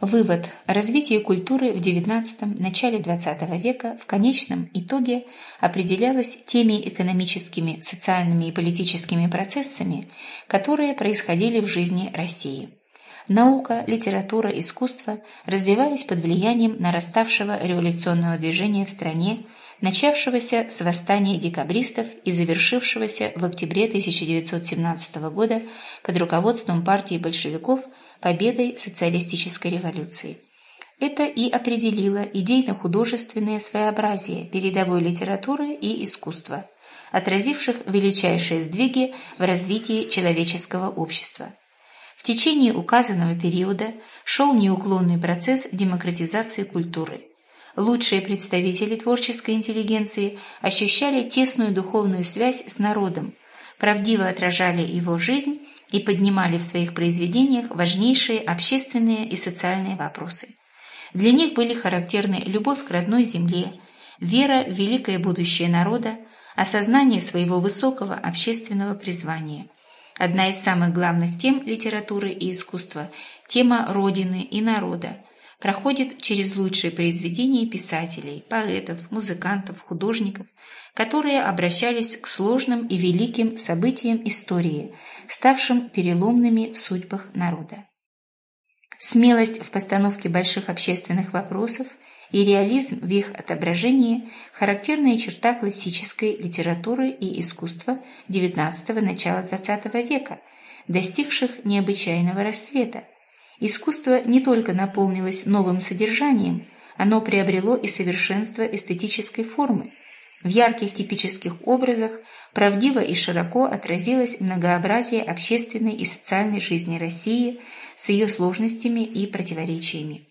Вывод. Развитие культуры в XIX – начале XX века в конечном итоге определялось теми экономическими, социальными и политическими процессами, которые происходили в жизни России. Наука, литература, искусство развивались под влиянием нараставшего революционного движения в стране, начавшегося с восстания декабристов и завершившегося в октябре 1917 года под руководством партии большевиков победой социалистической революции. Это и определило идейно-художественное своеобразие передовой литературы и искусства, отразивших величайшие сдвиги в развитии человеческого общества. В течение указанного периода шел неуклонный процесс демократизации культуры – лучшие представители творческой интеллигенции ощущали тесную духовную связь с народом, правдиво отражали его жизнь и поднимали в своих произведениях важнейшие общественные и социальные вопросы. Для них были характерны любовь к родной земле, вера в великое будущее народа, осознание своего высокого общественного призвания. Одна из самых главных тем литературы и искусства – тема Родины и народа, проходит через лучшие произведения писателей, поэтов, музыкантов, художников, которые обращались к сложным и великим событиям истории, ставшим переломными в судьбах народа. Смелость в постановке больших общественных вопросов и реализм в их отображении – характерная черта классической литературы и искусства XIX – начала XX века, достигших необычайного расцвета, Искусство не только наполнилось новым содержанием, оно приобрело и совершенство эстетической формы. В ярких типических образах правдиво и широко отразилось многообразие общественной и социальной жизни России с ее сложностями и противоречиями.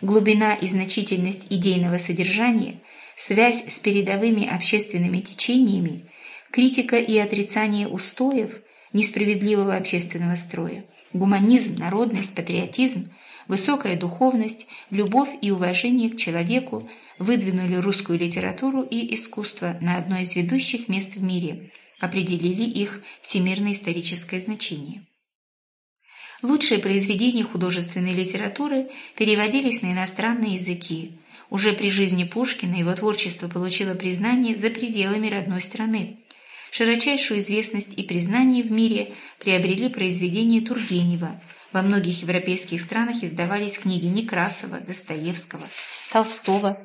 Глубина и значительность идейного содержания, связь с передовыми общественными течениями, критика и отрицание устоев несправедливого общественного строя – Гуманизм, народность, патриотизм, высокая духовность, любовь и уважение к человеку выдвинули русскую литературу и искусство на одно из ведущих мест в мире, определили их всемирное историческое значение. Лучшие произведения художественной литературы переводились на иностранные языки. Уже при жизни Пушкина его творчество получило признание за пределами родной страны. Широчайшую известность и признание в мире приобрели произведения Тургенева. Во многих европейских странах издавались книги Некрасова, Достоевского, Толстого,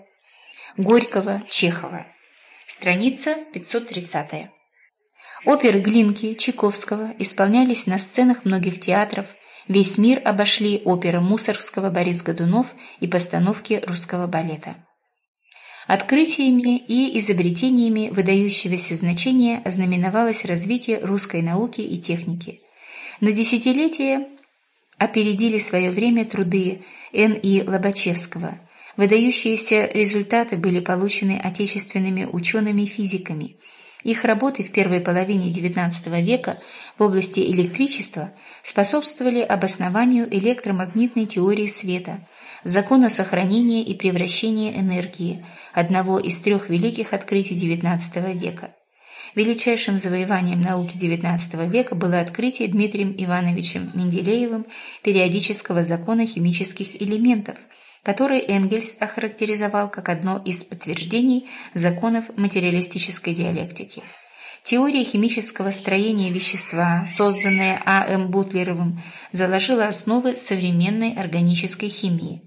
Горького, Чехова. Страница 530. Оперы Глинки, Чайковского исполнялись на сценах многих театров, весь мир обошли оперы Мусоргского, Борис Годунов и постановки русского балета. Открытиями и изобретениями выдающегося значения ознаменовалось развитие русской науки и техники. На десятилетия опередили свое время труды Н. И. Лобачевского. Выдающиеся результаты были получены отечественными учеными-физиками. Их работы в первой половине XIX века в области электричества способствовали обоснованию электромагнитной теории света, закона сохранения и превращения энергии – одного из трех великих открытий XIX века. Величайшим завоеванием науки XIX века было открытие Дмитрием Ивановичем Менделеевым периодического закона химических элементов, который Энгельс охарактеризовал как одно из подтверждений законов материалистической диалектики. Теория химического строения вещества, созданная А.М. Бутлеровым, заложила основы современной органической химии.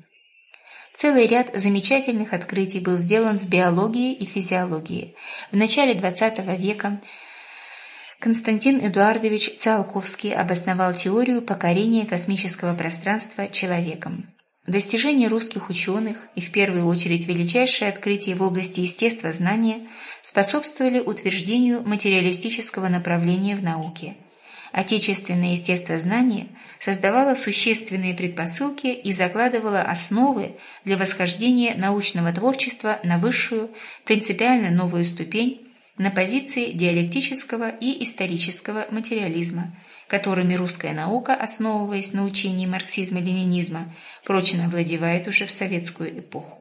Целый ряд замечательных открытий был сделан в биологии и физиологии. В начале XX века Константин Эдуардович Циолковский обосновал теорию покорения космического пространства человеком. Достижения русских ученых и в первую очередь величайшие открытия в области естествознания способствовали утверждению материалистического направления в науке – Отечественное естествознание создавало существенные предпосылки и закладывало основы для восхождения научного творчества на высшую, принципиально новую ступень на позиции диалектического и исторического материализма, которыми русская наука, основываясь на учении марксизма-ленинизма, прочно овладевает уже в советскую эпоху.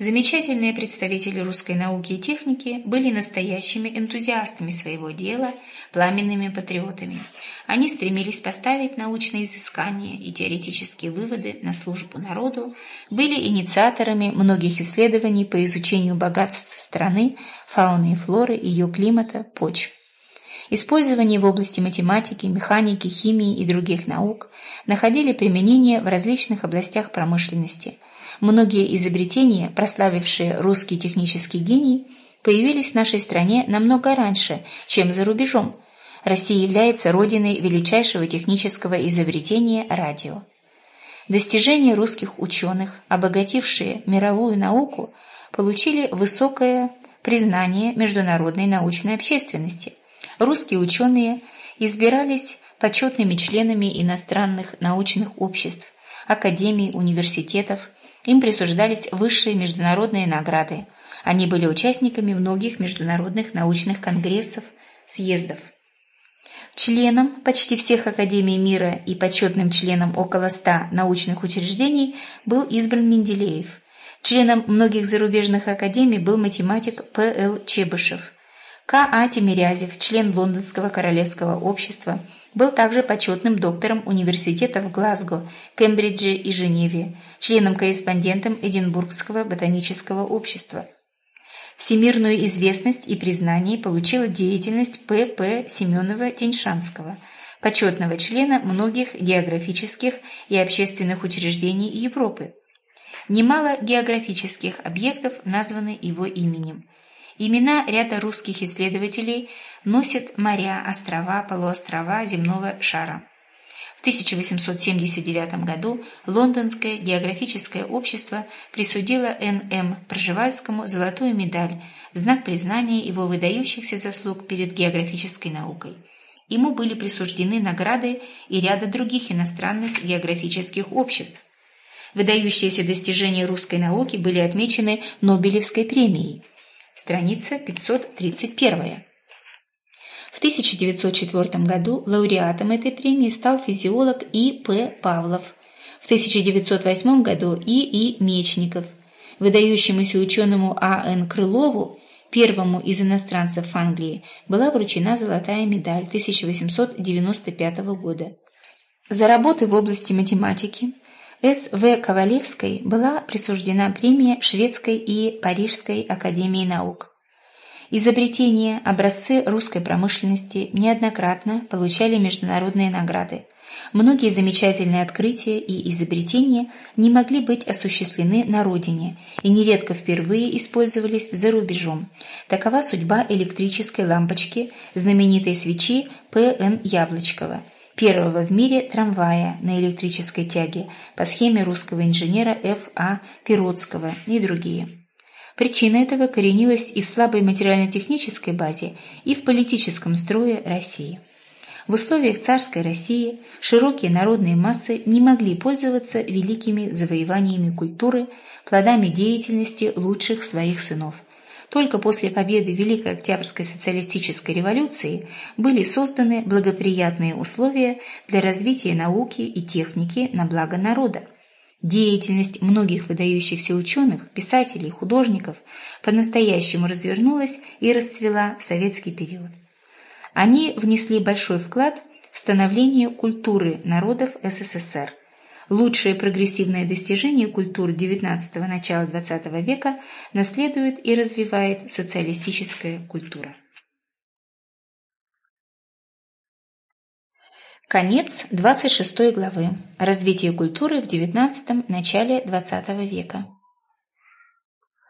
Замечательные представители русской науки и техники были настоящими энтузиастами своего дела, пламенными патриотами. Они стремились поставить научные изыскания и теоретические выводы на службу народу, были инициаторами многих исследований по изучению богатств страны, фауны и флоры, ее климата, почв. Использование в области математики, механики, химии и других наук находили применение в различных областях промышленности – Многие изобретения, прославившие русский технический гений, появились в нашей стране намного раньше, чем за рубежом. Россия является родиной величайшего технического изобретения радио. Достижения русских ученых, обогатившие мировую науку, получили высокое признание международной научной общественности. Русские ученые избирались почетными членами иностранных научных обществ, академий, университетов, им присуждались высшие международные награды. Они были участниками многих международных научных конгрессов, съездов. Членом почти всех академий мира и почетным членом около ста научных учреждений был избран Менделеев. Членом многих зарубежных академий был математик П.Л. Чебышев. К.А. Тимирязев, член Лондонского королевского общества – был также почетным доктором университета в Глазго, Кембридже и Женеве, членом-корреспондентом Эдинбургского ботанического общества. Всемирную известность и признание получила деятельность П.П. Семенова-Тян-Шанского, почетного члена многих географических и общественных учреждений Европы. Немало географических объектов названы его именем. Имена ряда русских исследователей носят моря, острова, полуострова земного шара. В 1879 году Лондонское географическое общество присудило Н.М. Пржевальскому золотую медаль знак признания его выдающихся заслуг перед географической наукой. Ему были присуждены награды и ряда других иностранных географических обществ. Выдающиеся достижения русской науки были отмечены Нобелевской премией – страница 531. В 1904 году лауреатом этой премии стал физиолог И. П. Павлов, в 1908 году И. И. Мечников, выдающемуся ученому А. Н. Крылову, первому из иностранцев в Англии, была вручена золотая медаль 1895 года. За работы в области математики с. В. Ковалевской была присуждена премия Шведской и Парижской академии наук. Изобретения, образцы русской промышленности неоднократно получали международные награды. Многие замечательные открытия и изобретения не могли быть осуществлены на родине и нередко впервые использовались за рубежом. Такова судьба электрической лампочки, знаменитой свечи П.Н. Яблочкова – первого в мире трамвая на электрической тяге по схеме русского инженера Ф.А. Пиротского и другие. Причина этого коренилась и в слабой материально-технической базе, и в политическом строе России. В условиях царской России широкие народные массы не могли пользоваться великими завоеваниями культуры, плодами деятельности лучших своих сынов – только после победы Великой Октябрьской социалистической революции были созданы благоприятные условия для развития науки и техники на благо народа. Деятельность многих выдающихся ученых, писателей, художников по-настоящему развернулась и расцвела в советский период. Они внесли большой вклад в становление культуры народов СССР – Лучшие прогрессивные достижения культур XIX – начала XX века наследует и развивает социалистическая культура. Конец 26 главы. Развитие культуры в XIX – начале XX века.